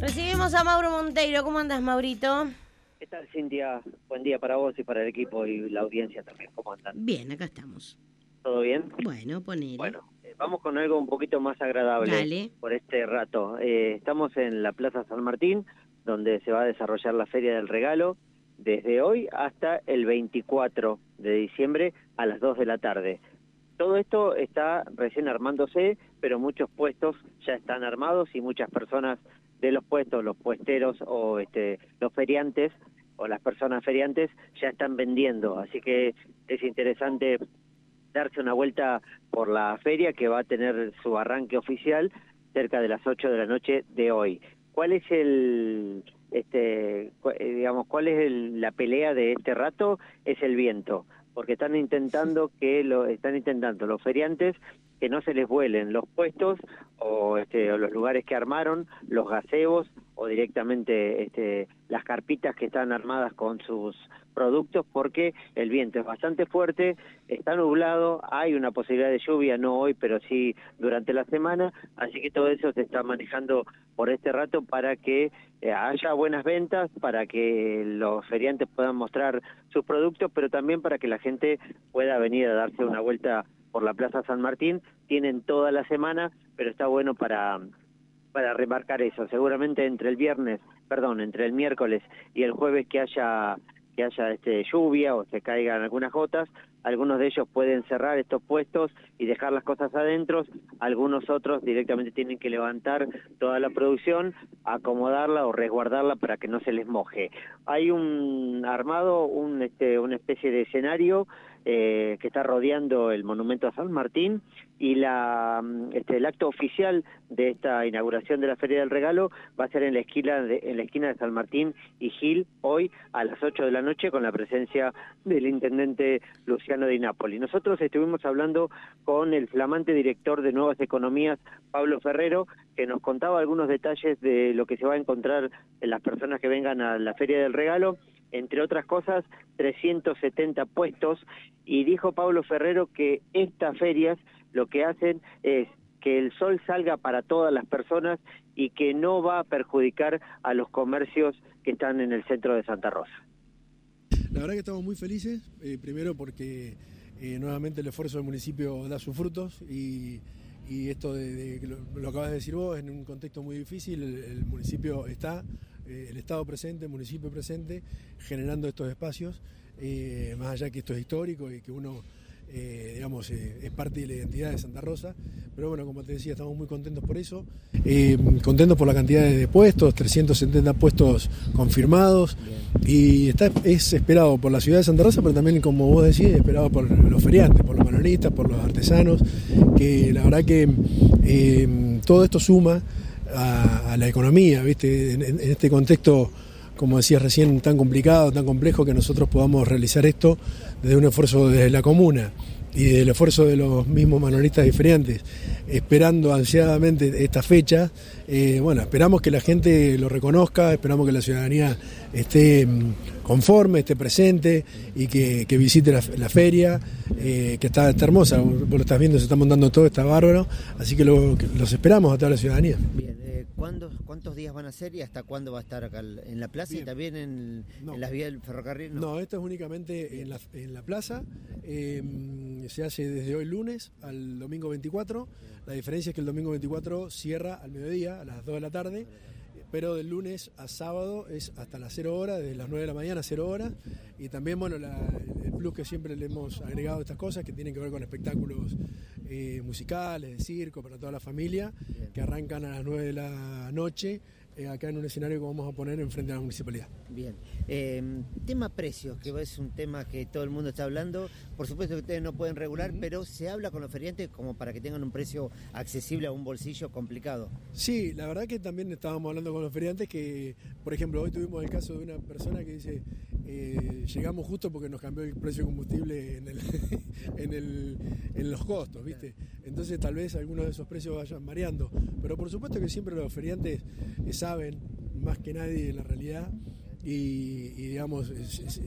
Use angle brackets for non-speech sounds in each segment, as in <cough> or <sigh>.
Recibimos a Mauro Monteiro. ¿Cómo andas, Maurito? ¿Qué tal, Cintia? Buen día para vos y para el equipo y la audiencia también. ¿Cómo andan? Bien, acá estamos. ¿Todo bien? Bueno, ponele. Bueno, eh, vamos con algo un poquito más agradable Dale. por este rato. Eh, estamos en la Plaza San Martín, donde se va a desarrollar la Feria del Regalo desde hoy hasta el 24 de diciembre a las 2 de la tarde. Todo esto está recién armándose, pero muchos puestos ya están armados y muchas personas de los puestos, los puesteros o este, los feriantes o las personas feriantes ya están vendiendo. Así que es interesante darse una vuelta por la feria que va a tener su arranque oficial cerca de las 8 de la noche de hoy. ¿Cuál es el este eh, digamos cuál es el- la pelea de este rato? Es el viento, porque están intentando que lo están intentando los feriantes que no se les vuelen los puestos o, este, o los lugares que armaron, los gazebos o directamente este, las carpitas que están armadas con sus productos porque el viento es bastante fuerte, está nublado, hay una posibilidad de lluvia, no hoy, pero sí durante la semana, así que todo eso se está manejando por este rato para que eh, haya buenas ventas, para que los feriantes puedan mostrar sus productos, pero también para que la gente pueda venir a darse una vuelta por la Plaza San Martín. Tienen toda la semana, pero está bueno para para remarcar eso. Seguramente entre el viernes, perdón, entre el miércoles y el jueves que haya que haya este lluvia o se caigan algunas gotas, algunos de ellos pueden cerrar estos puestos y dejar las cosas adentro, algunos otros directamente tienen que levantar toda la producción, acomodarla o resguardarla para que no se les moje. Hay un armado, este una especie de escenario eh, que está rodeando el monumento a San Martín y mm, este, el acto oficial de esta inauguración de la Feria del Regalo va a ser en la esquina de, en la esquina de San Martín y Gil hoy a las 8 de la noche con la presencia del intendente Luciano Nosotros estuvimos hablando con el flamante director de Nuevas Economías, Pablo Ferrero, que nos contaba algunos detalles de lo que se va a encontrar en las personas que vengan a la Feria del Regalo. Entre otras cosas, 370 puestos, y dijo Pablo Ferrero que estas ferias lo que hacen es que el sol salga para todas las personas y que no va a perjudicar a los comercios que están en el centro de Santa Rosa. La verdad que estamos muy felices, eh, primero porque eh, nuevamente el esfuerzo del municipio da sus frutos y, esto de, de lo, lo acabas de decir vos, en un contexto muy difícil, el, municipio está, eh, el Estado presente, el municipio presente, generando estos espacios, más allá que esto es histórico y que uno, eh, digamos, eh, es parte de la identidad de Santa Rosa, pero bueno, como te decía, estamos muy contentos por eso, eh, contentos por la cantidad de puestos, 370 puestos confirmados, y está, es esperado por la ciudad de Santa Rosa, pero también, como vos decís, esperado por los feriantes, por los manoristas, por los artesanos, que la verdad que todo esto suma a, la economía, ¿viste? En este contexto, como decías recién, tan complicado, tan complejo, que nosotros podamos realizar esto desde un esfuerzo desde la comuna y del esfuerzo de los mismos manoristas y feriantes, esperando ansiadamente esta fecha. Eh, bueno, esperamos que la gente lo reconozca, esperamos que la ciudadanía esté mm, conforme, esté presente y que, visite la, feria, eh, que está, está hermosa, vos lo estás viendo, se está montando todo, está bárbaro, así que, lo- que los esperamos a toda la ciudadanía. Bien, eh, ¿cuándo- ¿cuántos días van a ser y hasta cuándo va a estar acá en la plaza y también en, No. en las vías del ferrocarril? No, esto es únicamente en la, en la plaza. eh, se hace desde hoy lunes al domingo 24. La diferencia es que el domingo 24 cierra al mediodía, a las 2 de la tarde. Pero del lunes a sábado es hasta las 0 horas, desde las 9 de la mañana a 0 horas. Y también, bueno, el plus que siempre le hemos agregado a estas cosas, que tienen que ver con espectáculos eh, musicales, de circo, para toda la familia, que arrancan a las 9 de la noche, eh, acá en un escenario que vamos a poner enfrente a la municipalidad. Bien. Eh, tema precios, que es un tema que todo el mundo está hablando. Por supuesto que ustedes no pueden regular, pero se habla con los feriantes como para que tengan un precio accesible a un bolsillo complicado. Sí, la verdad que también estábamos hablando con los feriantes que, por ejemplo, hoy tuvimos el caso de una persona que dice, eh, llegamos justo porque nos cambió el precio de combustible en, el, <laughs> en, el- en los costos, ¿viste? Entonces tal vez algunos de esos precios vayan variando, pero por supuesto que siempre los feriantes saben más que nadie la realidad y, digamos,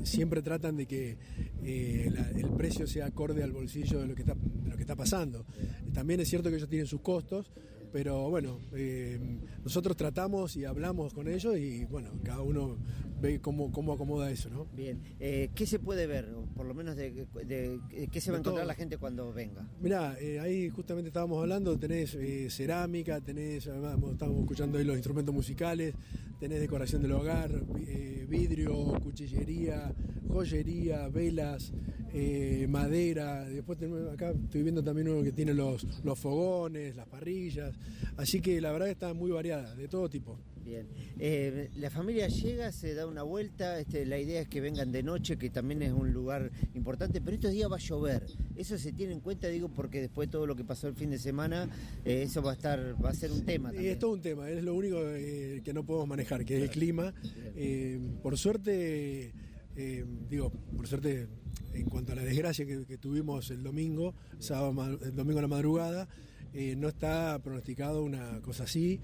siempre tratan de que eh, el precio sea acorde al bolsillo de lo que está, de lo que está pasando. También es cierto que ellos tienen sus costos, Pero bueno, eh, nosotros tratamos y hablamos con ellos y bueno, cada uno ve cómo, cómo acomoda eso, ¿no? Bien, eh, ¿qué se puede ver? O por lo menos de, de- qué se va a encontrar todo. la gente cuando venga. Mirá, eh, ahí justamente estábamos hablando, tenés eh, cerámica, tenés, además estamos escuchando ahí los instrumentos musicales, tenés decoración del hogar, eh, vidrio, cuchillería, joyería, velas, eh, madera, después tenemos, acá estoy viendo también uno que tiene los, los fogones, las parrillas, así que la verdad está muy variada, de todo tipo. Bien, Eh, la familia llega, se da una vuelta, este, la idea es que vengan de noche, que también es un lugar importante, pero estos días va a llover. Eso se tiene en cuenta, digo, porque después de todo lo que pasó el fin de semana, eso va a estar, va a ser un tema Y también. es todo un tema, es lo único que no podemos manejar, que es el clima. Eh, por suerte, eh, digo, por suerte, en cuanto a la desgracia que, que tuvimos el domingo, sábado, el domingo a la madrugada, eh, no está pronosticado una cosa así.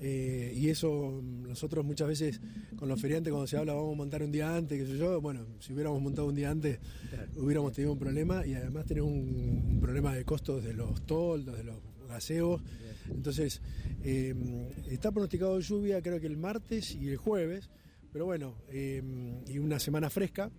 Eh, y eso, nosotros muchas veces con los feriantes, cuando se habla, vamos a montar un día antes, qué sé yo, bueno, si hubiéramos montado un día antes, hubiéramos tenido un problema y además tenemos un, un problema de costos de los toldos, de los gaseos. Entonces, eh, está pronosticado lluvia creo que el martes y el jueves, pero bueno, eh, y una semana fresca.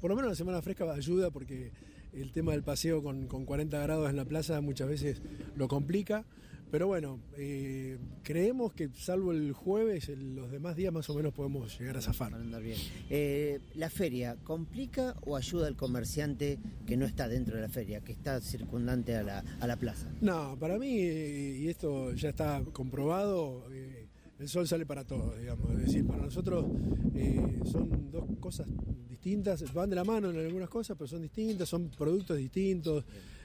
Por lo menos una semana fresca ayuda porque el tema del paseo con, con 40 grados en la plaza muchas veces lo complica. Pero bueno, eh, creemos que salvo el jueves, el- los demás días más o menos podemos llegar a zafar. Para andar bien. Eh, ¿La feria complica o ayuda al comerciante que no está dentro de la feria, que está circundante a la, a la plaza? No, para mí, eh, y esto ya está comprobado, eh, el sol sale para todos, digamos. Es decir, para nosotros eh, son dos cosas distintas, van de la mano en algunas cosas, pero son distintas, son productos distintos.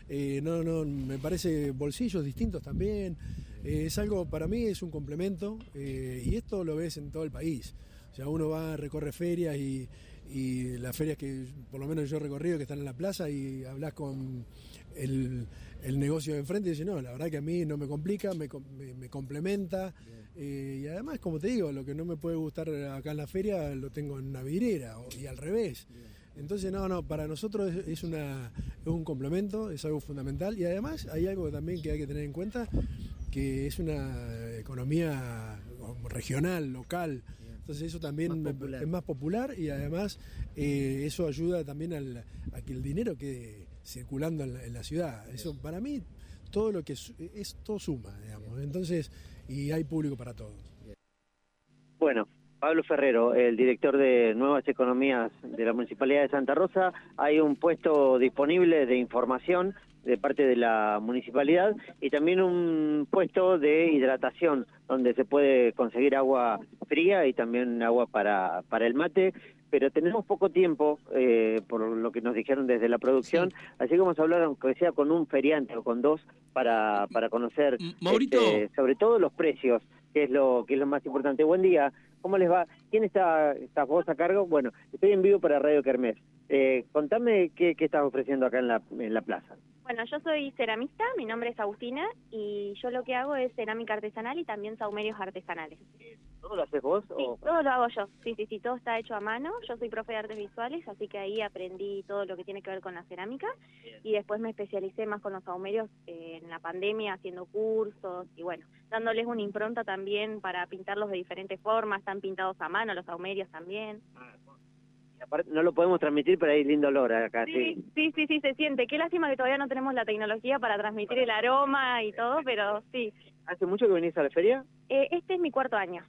Eh, no, no, me parece bolsillos distintos también. Eh, es algo, para mí es un complemento eh, y esto lo ves en todo el país. O sea, uno va, recorre ferias y, y las ferias que por lo menos yo he recorrido que están en la plaza y hablas con el, el negocio de enfrente y dices, no, la verdad que a mí no me complica, me, me- me complementa. eh, y además, como te digo, lo que no me puede gustar acá en la feria lo tengo en una vidriera y al revés. Entonces, no, no, para nosotros es, es una, es un complemento, es algo fundamental y además hay algo también que hay que tener en cuenta, que es una economía regional, local. Entonces eso también Más es más popular y además eh, eso ayuda también al- a que el dinero quede circulando en la, en la ciudad. Eso para mí todo lo que su- es todo suma, digamos. Entonces y hay público para todos. Bueno, Pablo Ferrero, el director de Nuevas Economías de la Municipalidad de Santa Rosa, hay un puesto disponible de información de parte de la municipalidad y también un puesto de hidratación donde se puede conseguir agua fría y también agua para, para el mate. Pero tenemos poco tiempo, eh, por lo que nos dijeron desde la producción, así que vamos a hablar, aunque sea con un feriante o con dos, para, para conocer Maurito. este, sobre todo los precios, que es lo que es lo más importante. Buen día, ¿cómo les va? ¿Quién está, estás vos a cargo? Bueno, estoy en vivo para Radio Kermés. Eh, contame qué, qué estás ofreciendo acá en la, en la plaza. Bueno, yo soy ceramista, mi nombre es Agustina y yo lo que hago es cerámica artesanal y también saumerios artesanales. ¿Todo lo haces vos? Sí, o- todo lo hago yo, sí, sí, sí, todo está hecho a mano. Yo soy profe de artes visuales, así que ahí aprendí todo lo que tiene que ver con la cerámica y después me especialicé más con los saumerios eh, en la pandemia haciendo cursos y bueno, dándoles una impronta también para pintarlos de diferentes formas, están pintados a mano los saumerios también. y aparte, no lo podemos transmitir, pero hay lindo olor acá. Sí. Sí, sí, sí, sí, se siente. Qué lástima que todavía no tenemos la tecnología para transmitir el aroma y todo, pero sí. ¿Hace mucho que venís a la feria? Eh, este es mi cuarto año.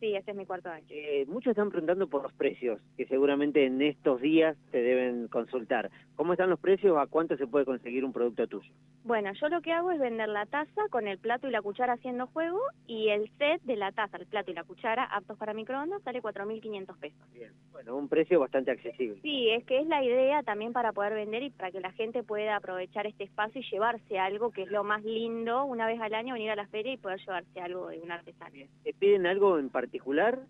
Sí, este es mi cuarto año. Eh, muchos están preguntando por los precios, que seguramente en estos días te deben consultar. ¿Cómo están los precios? ¿A cuánto se puede conseguir un producto tuyo? Bueno, yo lo que hago es vender la taza con el plato y la cuchara haciendo juego y el set de la taza, el plato y la cuchara aptos para microondas sale 4.500 pesos. Bien. Bueno, un precio bastante accesible. Sí, es que es la idea también para poder vender y para que la gente pueda aprovechar este espacio y llevarse algo que es lo más lindo una vez al año venir a la feria y poder llevarse algo de un artesano. ¿Te piden algo en particular?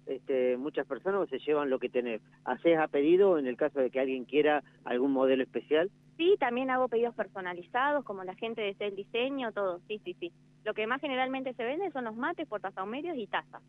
Este, muchas personas se llevan lo que tenés. ¿Haces a pedido en el caso de que alguien quiera algún modelo especial? Sí, también hago pedidos personalizados, como la gente desea el diseño, todo, sí, sí, sí. Lo que más generalmente se vende son los mates, portasaumerios y tazas.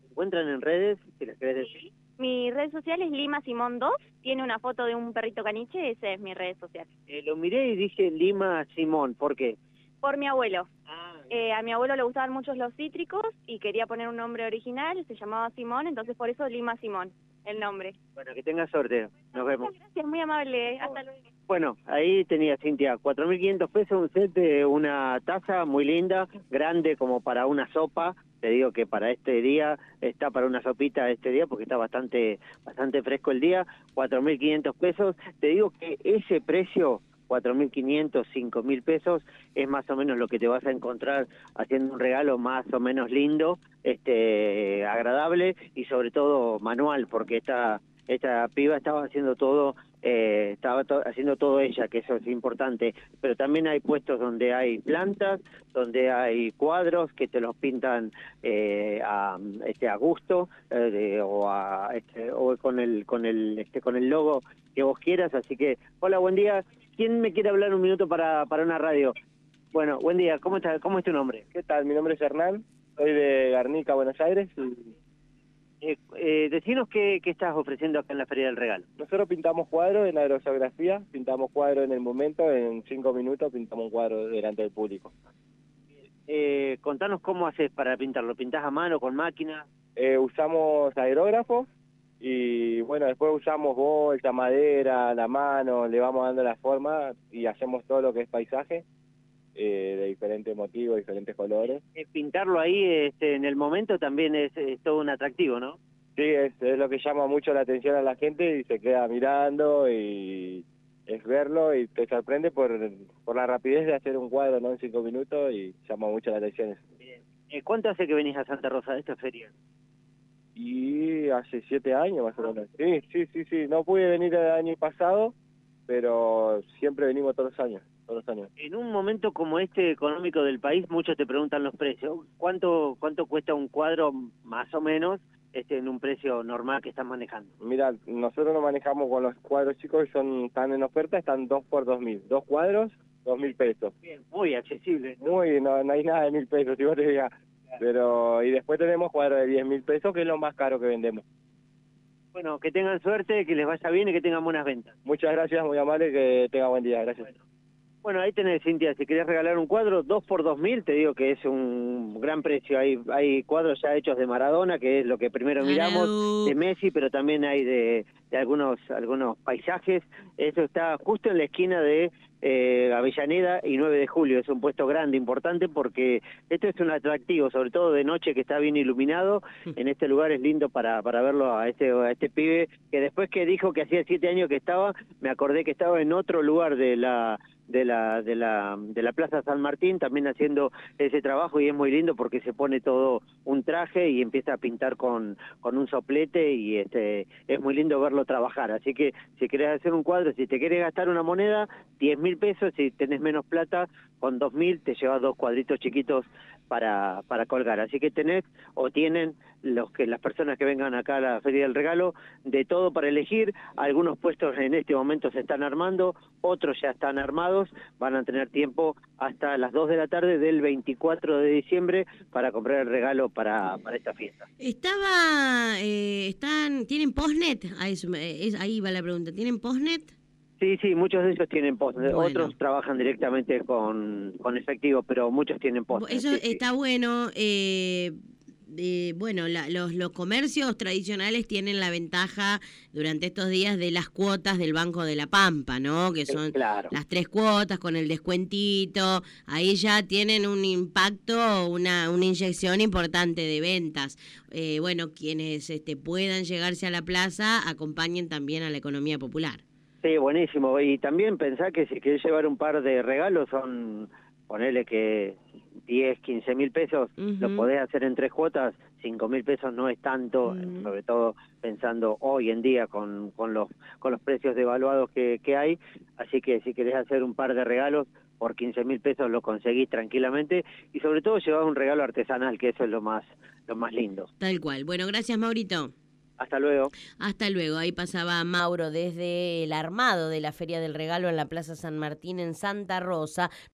¿Se encuentran en redes? Si las querés decir. Mi red social es Lima Simón 2, tiene una foto de un perrito caniche, esa es mi red social. Eh, lo miré y dije Lima Simón. ¿Por qué? Por mi abuelo. Ah, Eh, a mi abuelo le gustaban mucho los cítricos y quería poner un nombre original, se llamaba Simón, entonces por eso Lima Simón, el nombre. Bueno, que tenga suerte. Nos vemos. Muchas gracias, muy amable. Hasta luego. Bueno, ahí tenía Cintia, 4.500 pesos, un set de una taza muy linda, grande como para una sopa. Te digo que para este día está para una sopita este día porque está bastante bastante fresco el día, 4.500 pesos. Te digo que ese precio 4.500, 5.000 pesos, es más o menos lo que te vas a encontrar haciendo un regalo más o menos lindo, este agradable y sobre todo manual, porque esta, esta piba estaba haciendo todo eh, estaba to- haciendo todo ella, que eso es importante, pero también hay puestos donde hay plantas, donde hay cuadros que te los pintan eh, a, este, a gusto eh, o, a, este, o con el con el este, con el logo que vos quieras, así que hola, buen día. ¿Quién me quiere hablar un minuto para, para una radio? Bueno, buen día. ¿Cómo está, cómo es tu nombre? ¿Qué tal? Mi nombre es Hernán, soy de Garnica, Buenos Aires. Y Eh, eh, decinos qué, qué estás ofreciendo acá en la Feria del Regalo. nosotros pintamos cuadros en aerosografía, pintamos cuadros en el momento, en cinco minutos pintamos un cuadro delante del público. Eh, contanos cómo haces para pintarlo. ¿Pintás a mano, con máquina? Eh, usamos aerógrafos y bueno, después usamos bolsa, madera, la mano, le vamos dando la forma y hacemos todo lo que es paisaje eh, de diferentes motivos, diferentes colores. Eh, pintarlo ahí este, en el momento también es, es todo un atractivo, ¿no? Sí, es, es lo que llama mucho la atención a la gente y se queda mirando y es verlo y te sorprende por, por la rapidez de hacer un cuadro ¿no? en cinco minutos y llama mucho la atención eso. Eh, ¿Cuánto hace que venís a Santa Rosa de esta feria? Y hace siete años más o menos. Sí, sí, sí, sí. No pude venir el año pasado, pero siempre venimos todos los años, todos los años. En un momento como este económico del país, muchos te preguntan los precios. ¿Cuánto cuánto cuesta un cuadro más o menos este, en un precio normal que estás manejando? Mira, nosotros nos manejamos con los cuadros chicos que son, están en oferta, están dos por dos mil. Dos cuadros, dos mil pesos. Bien, muy accesible. ¿no? Muy, no, no hay nada de mil pesos, si vos te digas. Pero, y después tenemos cuadros de diez mil pesos, que es lo más caro que vendemos. Bueno, que tengan suerte, que les vaya bien y que tengan buenas ventas. Muchas gracias, muy amable, que tenga buen día, gracias. Bueno, ahí tenés, Cintia, si querés regalar un cuadro, dos por dos mil, te digo que es un gran precio. Hay, hay cuadros ya hechos de Maradona, que es lo que primero miramos, de Messi, pero también hay de, de algunos algunos paisajes. Eso está justo en la esquina de eh, Avellaneda y 9 de julio. Es un puesto grande, importante, porque esto es un atractivo, sobre todo de noche que está bien iluminado. <laughs> En este lugar es lindo para, para verlo a este, a este pibe, que después que dijo que hacía siete años que estaba, me acordé que estaba en otro lugar de la de la de la de la Plaza San Martín también haciendo ese trabajo y es muy lindo porque se pone todo un traje y empieza a pintar con con un soplete y este es muy lindo verlo trabajar. Así que si querés hacer un cuadro si te querés gastar una moneda 10 mil pesos si tenés menos plata con dos mil te llevas dos cuadritos chiquitos para para colgar así que tenés o tienen los que las personas que vengan acá a la Feria del Regalo de todo para elegir algunos puestos en este momento se están armando otros ya están armados van a tener tiempo hasta las 2 de la tarde del 24 de diciembre para comprar el regalo para, para esta fiesta. Estaba, eh, están, ¿tienen postnet? Ahí, es- ahí va la pregunta. ¿Tienen postnet? Sí, sí, muchos de ellos tienen post, Bueno. otros trabajan directamente con, con efectivo, pero muchos tienen post. Eso está bueno. eh, eh, bueno, la- los, los comercios tradicionales tienen la ventaja durante estos días de las cuotas del Banco de la Pampa, ¿no? Que son claro. las tres cuotas con el descuentito. Ahí ya tienen un impacto, una, una inyección importante de ventas. Eh, bueno, quienes este, puedan llegarse a la plaza acompañen también a la economía popular. Sí, buenísimo. Y también pensá que si querés llevar un par de regalos son, ponele que 10, 15 mil pesos, lo podés hacer en tres cuotas, 5 mil pesos no es tanto, Mm. sobre todo pensando hoy en día con, con, los, con los precios devaluados que, que hay. Así que si querés hacer un par de regalos, por 15 mil pesos lo conseguís tranquilamente y sobre todo llevar un regalo artesanal, que eso es lo más, lo más lindo. Tal cual. Bueno, gracias Maurito. Hasta luego. Hasta luego. Ahí pasaba Mauro desde el armado de la Feria del Regalo en la Plaza San Martín en Santa Rosa.